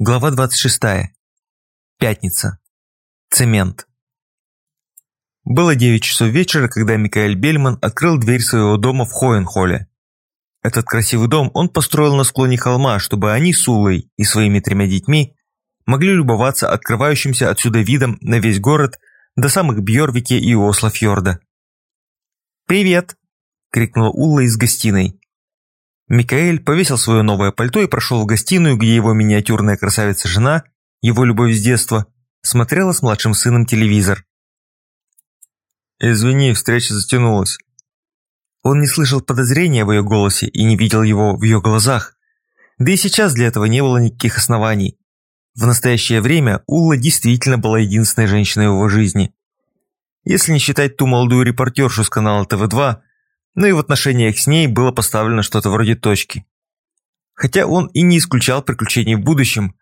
Глава 26. Пятница. Цемент. Было 9 часов вечера, когда Микаэль Бельман открыл дверь своего дома в Хоенхолле. Этот красивый дом он построил на склоне холма, чтобы они с Улой и своими тремя детьми могли любоваться открывающимся отсюда видом на весь город до самых Бьорвике и Ослофьорда. «Привет!» – крикнула Улла из гостиной. Микаэль повесил свое новое пальто и прошел в гостиную, где его миниатюрная красавица-жена, его любовь с детства, смотрела с младшим сыном телевизор. «Извини, встреча затянулась». Он не слышал подозрения в ее голосе и не видел его в ее глазах. Да и сейчас для этого не было никаких оснований. В настоящее время Улла действительно была единственной женщиной в его жизни. Если не считать ту молодую репортершу с канала ТВ-2, но и в отношениях с ней было поставлено что-то вроде точки. Хотя он и не исключал приключений в будущем,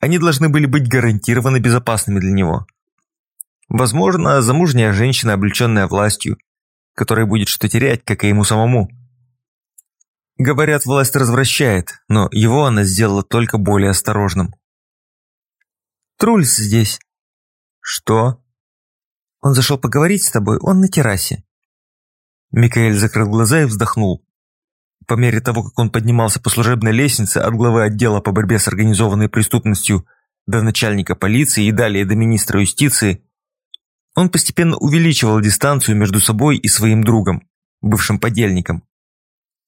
они должны были быть гарантированно безопасными для него. Возможно, замужняя женщина, облеченная властью, которая будет что терять, как и ему самому. Говорят, власть развращает, но его она сделала только более осторожным. «Трульс здесь». «Что?» «Он зашел поговорить с тобой, он на террасе». Микаэль закрыл глаза и вздохнул. По мере того, как он поднимался по служебной лестнице от главы отдела по борьбе с организованной преступностью до начальника полиции и далее до министра юстиции, он постепенно увеличивал дистанцию между собой и своим другом, бывшим подельником.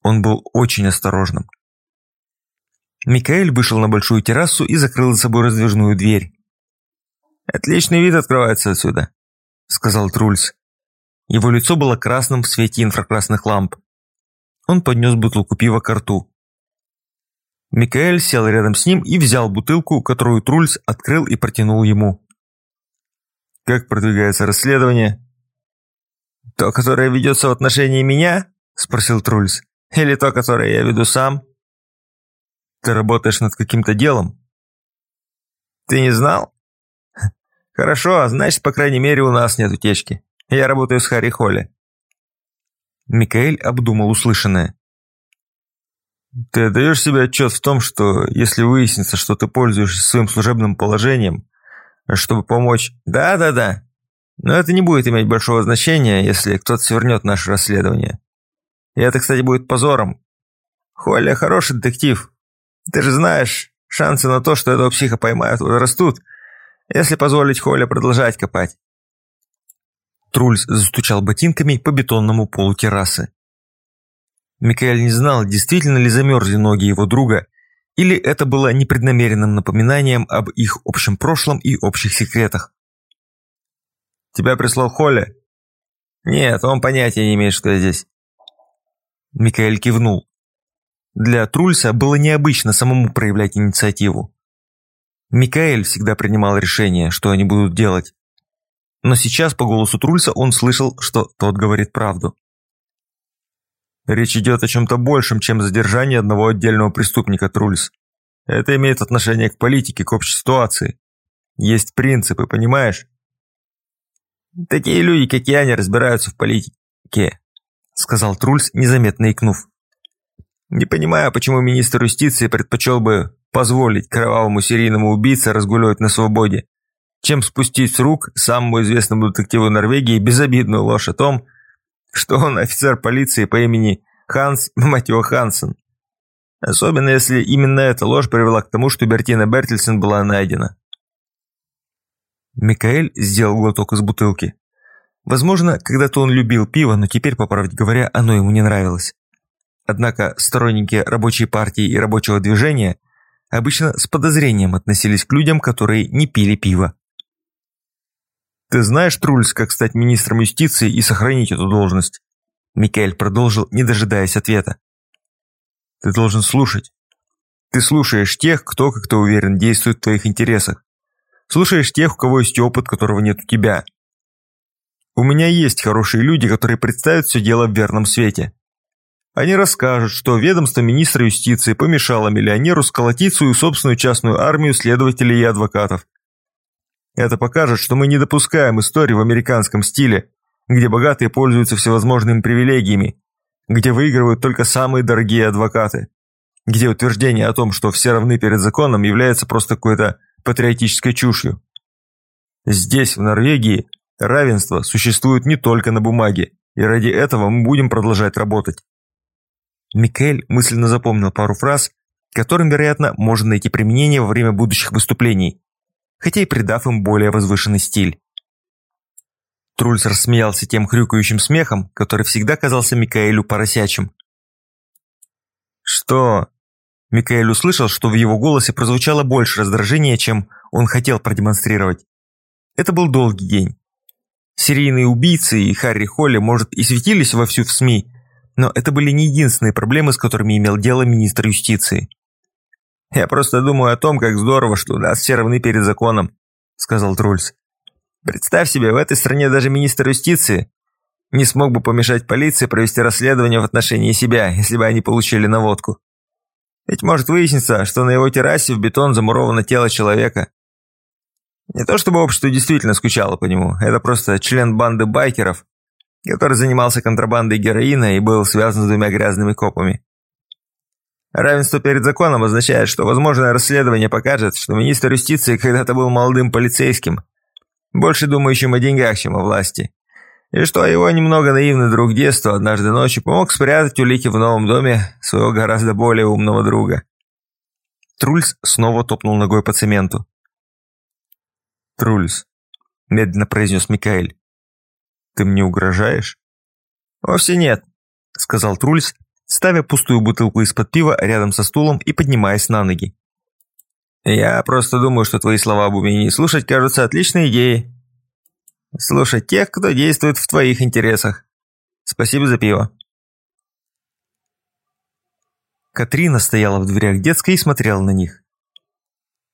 Он был очень осторожным. Микаэль вышел на большую террасу и закрыл за собой раздвижную дверь. «Отличный вид открывается отсюда», — сказал Трульс. Его лицо было красным в свете инфракрасных ламп. Он поднес бутылку пива к рту. Микаэль сел рядом с ним и взял бутылку, которую Трульс открыл и протянул ему. «Как продвигается расследование?» «То, которое ведется в отношении меня?» – спросил Трульс. «Или то, которое я веду сам?» «Ты работаешь над каким-то делом?» «Ты не знал?» «Хорошо, значит, по крайней мере, у нас нет утечки. Я работаю с Харри Холли». Микаэль обдумал услышанное. «Ты отдаешь себе отчет в том, что если выяснится, что ты пользуешься своим служебным положением, чтобы помочь...» «Да-да-да. Но это не будет иметь большого значения, если кто-то свернет наше расследование. И это, кстати, будет позором. Холли хороший детектив. Ты же знаешь, шансы на то, что этого психа поймают, растут, если позволить Холли продолжать копать. Трульс застучал ботинками по бетонному полу террасы. Микаэль не знал, действительно ли замерзли ноги его друга, или это было непреднамеренным напоминанием об их общем прошлом и общих секретах. «Тебя прислал Холли?» «Нет, он понятия не имеет, что я здесь». Микаэль кивнул. Для Трульса было необычно самому проявлять инициативу. Микаэль всегда принимал решение, что они будут делать но сейчас по голосу Трульса он слышал, что тот говорит правду. Речь идет о чем-то большем, чем задержание одного отдельного преступника, Трульс. Это имеет отношение к политике, к общей ситуации. Есть принципы, понимаешь? Такие люди, как я, не разбираются в политике, сказал Трульс, незаметно икнув. Не понимаю, почему министр юстиции предпочел бы позволить кровавому серийному убийце разгуливать на свободе, чем спустить с рук самому известному детективу Норвегии безобидную ложь о том, что он офицер полиции по имени Ханс Матио Хансен. Особенно если именно эта ложь привела к тому, что Бертина Бертельсен была найдена. Микаэль сделал глоток из бутылки. Возможно, когда-то он любил пиво, но теперь, по правде говоря, оно ему не нравилось. Однако сторонники рабочей партии и рабочего движения обычно с подозрением относились к людям, которые не пили пиво. «Ты знаешь, Трульс, как стать министром юстиции и сохранить эту должность?» Микель продолжил, не дожидаясь ответа. «Ты должен слушать. Ты слушаешь тех, кто, как ты уверен, действует в твоих интересах. Слушаешь тех, у кого есть опыт, которого нет у тебя. У меня есть хорошие люди, которые представят все дело в верном свете. Они расскажут, что ведомство министра юстиции помешало миллионеру сколотить свою собственную частную армию следователей и адвокатов, это покажет, что мы не допускаем истории в американском стиле, где богатые пользуются всевозможными привилегиями, где выигрывают только самые дорогие адвокаты. где утверждение о том, что все равны перед законом, является просто какой-то патриотической чушью. Здесь, в Норвегии, равенство существует не только на бумаге, и ради этого мы будем продолжать работать. Микель мысленно запомнил пару фраз, которым, вероятно, можно найти применение во время будущих выступлений, хотя и придав им более возвышенный стиль. Трульс рассмеялся тем хрюкающим смехом, который всегда казался Микаэлю поросячим. «Что?» Микаэль услышал, что в его голосе прозвучало больше раздражения, чем он хотел продемонстрировать. Это был долгий день. Серийные убийцы и Харри Холли, может, и светились вовсю в СМИ, но это были не единственные проблемы, с которыми имел дело министр юстиции. «Я просто думаю о том, как здорово, что у нас все равны перед законом», – сказал Трульс. «Представь себе, в этой стране даже министр юстиции не смог бы помешать полиции провести расследование в отношении себя, если бы они получили наводку. Ведь может выясниться, что на его террасе в бетон замуровано тело человека. Не то чтобы общество действительно скучало по нему, это просто член банды байкеров, который занимался контрабандой героина и был связан с двумя грязными копами. Равенство перед законом означает, что возможное расследование покажет, что министр юстиции когда-то был молодым полицейским, больше думающим о деньгах, чем о власти, и что его немного наивный друг детства однажды ночью помог спрятать улики в новом доме своего гораздо более умного друга. Трульс снова топнул ногой по цементу. «Трульс», – медленно произнес Микаэль, – «ты мне угрожаешь?» «Вовсе нет», – сказал Трульс, ставя пустую бутылку из-под пива рядом со стулом и поднимаясь на ноги. «Я просто думаю, что твои слова об умении слушать кажутся отличной идеей. Слушать тех, кто действует в твоих интересах. Спасибо за пиво». Катрина стояла в дверях детской и смотрела на них.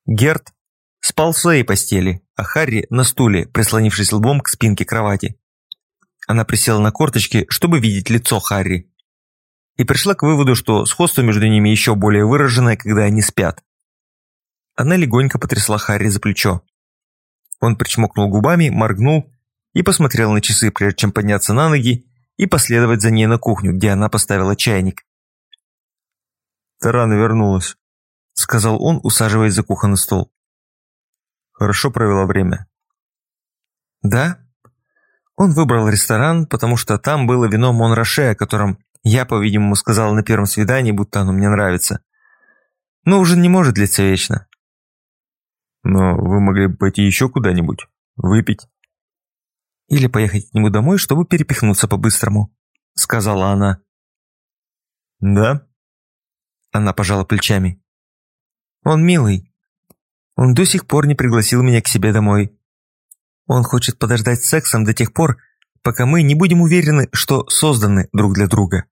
Герт спал в своей постели, а Харри на стуле, прислонившись лбом к спинке кровати. Она присела на корточки, чтобы видеть лицо Харри и пришла к выводу, что сходство между ними еще более выраженное, когда они спят. Она легонько потрясла Харри за плечо. Он причмокнул губами, моргнул и посмотрел на часы, прежде чем подняться на ноги и последовать за ней на кухню, где она поставила чайник. «Ты рано вернулась», — сказал он, усаживаясь за кухонный стол. «Хорошо провела время». «Да?» Он выбрал ресторан, потому что там было вино Монраше, о котором я, по-видимому, сказал на первом свидании, будто оно мне нравится. Но ужин не может длиться вечно. Но вы могли бы пойти еще куда-нибудь, выпить. Или поехать к нему домой, чтобы перепихнуться по-быстрому, сказала она. Да? Она пожала плечами. Он милый. Он до сих пор не пригласил меня к себе домой. Он хочет подождать сексом до тех пор, пока мы не будем уверены, что созданы друг для друга.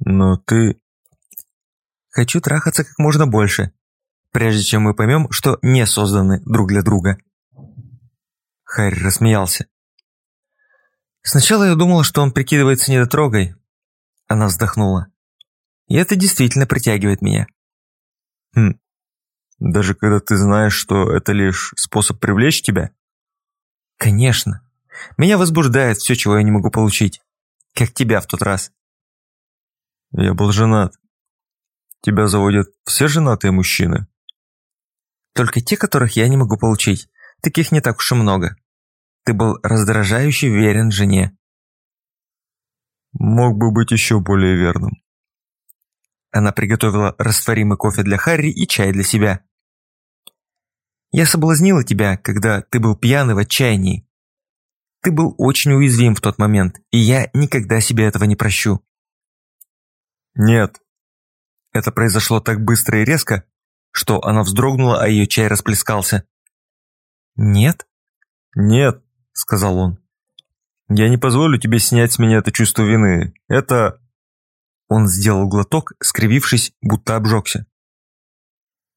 Но ты... Хочу трахаться как можно больше, прежде чем мы поймем, что не созданы друг для друга. Харри рассмеялся. Сначала я думала, что он прикидывается недотрогой. Она вздохнула. И это действительно притягивает меня. Хм. Даже когда ты знаешь, что это лишь способ привлечь тебя? Конечно. Меня возбуждает все, чего я не могу получить. Как тебя в тот раз. Я был женат. Тебя заводят все женатые мужчины? Только те, которых я не могу получить. Таких не так уж и много. Ты был раздражающе верен жене. Мог бы быть еще более верным. Она приготовила растворимый кофе для Харри и чай для себя. Я соблазнила тебя, когда ты был пьяный в отчаянии. Ты был очень уязвим в тот момент, и я никогда себе этого не прощу. Нет. Это произошло так быстро и резко, что она вздрогнула, а ее чай расплескался. Нет? Нет, сказал он. Я не позволю тебе снять с меня это чувство вины. Это... Он сделал глоток, скривившись, будто обжегся.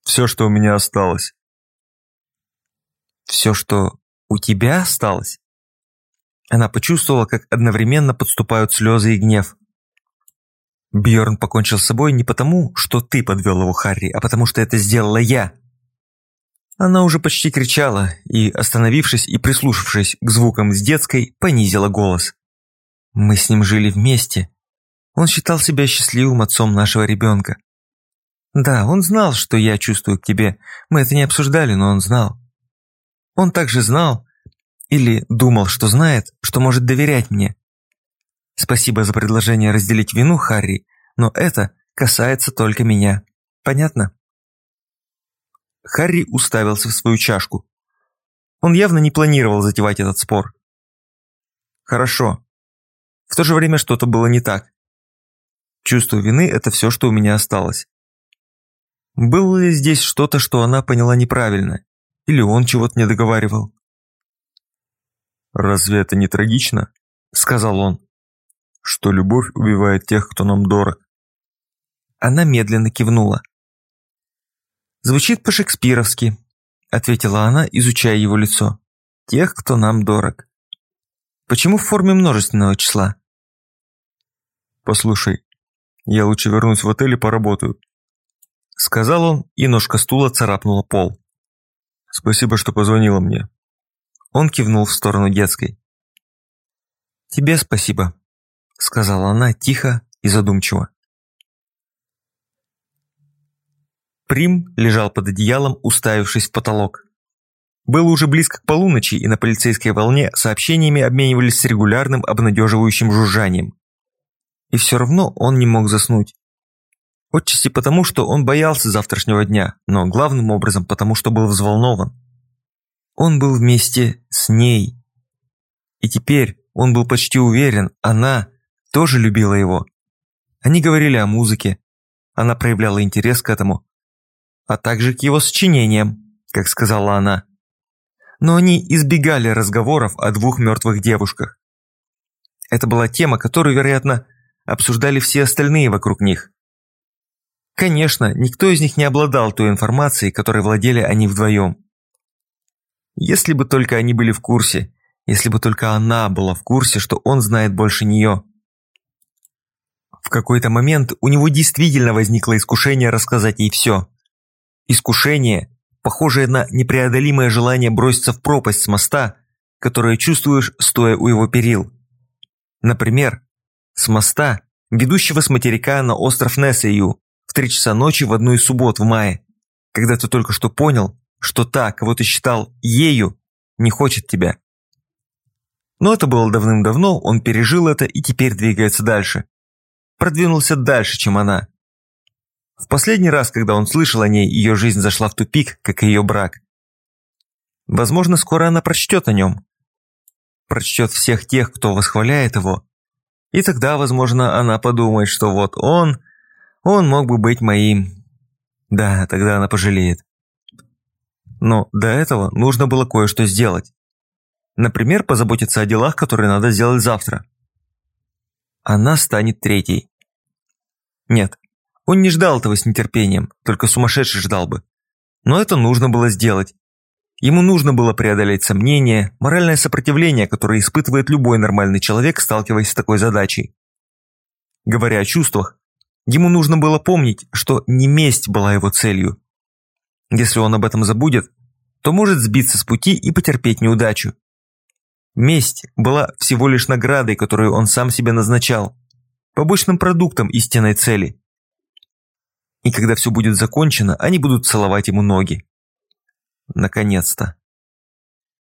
Все, что у меня осталось. Все, что у тебя осталось? Она почувствовала, как одновременно подступают слезы и гнев. Бьорн покончил с собой не потому, что ты подвел его, Харри, а потому что это сделала я. Она уже почти кричала и, остановившись и прислушавшись к звукам с детской, понизила голос. Мы с ним жили вместе. Он считал себя счастливым отцом нашего ребенка. Да, он знал, что я чувствую к тебе. Мы это не обсуждали, но он знал. Он также знал, или думал, что знает, что может доверять мне. Спасибо за предложение разделить вину, Харри, но это касается только меня. Понятно? Харри уставился в свою чашку. Он явно не планировал затевать этот спор. Хорошо. В то же время что-то было не так. Чувство вины – это все, что у меня осталось. Было ли здесь что-то, что она поняла неправильно? Или он чего-то не договаривал? «Разве это не трагично?» – сказал он. «Что любовь убивает тех, кто нам дорог». Она медленно кивнула. «Звучит по-шекспировски», – ответила она, изучая его лицо. «Тех, кто нам дорог». «Почему в форме множественного числа?» «Послушай, я лучше вернусь в отель и поработаю», – сказал он, и ножка стула царапнула пол. «Спасибо, что позвонила мне». Он кивнул в сторону детской. «Тебе спасибо», – сказала она тихо и задумчиво. Прим лежал под одеялом, уставившись в потолок. Было уже близко к полуночи, и на полицейской волне сообщениями обменивались с регулярным обнадеживающим жужжанием. И все равно он не мог заснуть. Отчасти потому, что он боялся завтрашнего дня, но главным образом потому, что был взволнован. Он был вместе с ней. И теперь он был почти уверен, она тоже любила его. Они говорили о музыке, она проявляла интерес к этому, а также к его сочинениям, как сказала она. Но они избегали разговоров о двух мертвых девушках. Это была тема, которую, вероятно, обсуждали все остальные вокруг них. Конечно, никто из них не обладал той информацией, которой владели они вдвоем. Если бы только они были в курсе, если бы только она была в курсе, что он знает больше нее. В какой-то момент у него действительно возникло искушение рассказать ей все. Искушение, похожее на непреодолимое желание броситься в пропасть с моста, которое чувствуешь, стоя у его перил. Например, с моста, ведущего с материка на остров Несею, в три часа ночи в одну из суббот в мае, когда ты только что понял, что та, кого ты считал ею, не хочет тебя. Но это было давным-давно, он пережил это и теперь двигается дальше. Продвинулся дальше, чем она. В последний раз, когда он слышал о ней, ее жизнь зашла в тупик, как и ее брак. Возможно, скоро она прочтет о нем. Прочтет всех тех, кто восхваляет его. И тогда, возможно, она подумает, что вот он он мог бы быть моим. Да, тогда она пожалеет. Но до этого нужно было кое-что сделать. Например, позаботиться о делах, которые надо сделать завтра. Она станет третьей. Нет, он не ждал этого с нетерпением, только сумасшедший ждал бы. Но это нужно было сделать. Ему нужно было преодолеть сомнения, моральное сопротивление, которое испытывает любой нормальный человек, сталкиваясь с такой задачей. Говоря о чувствах, Ему нужно было помнить, что не месть была его целью. Если он об этом забудет, то может сбиться с пути и потерпеть неудачу. Месть была всего лишь наградой, которую он сам себе назначал, побочным продуктом истинной цели. И когда все будет закончено, они будут целовать ему ноги. Наконец-то.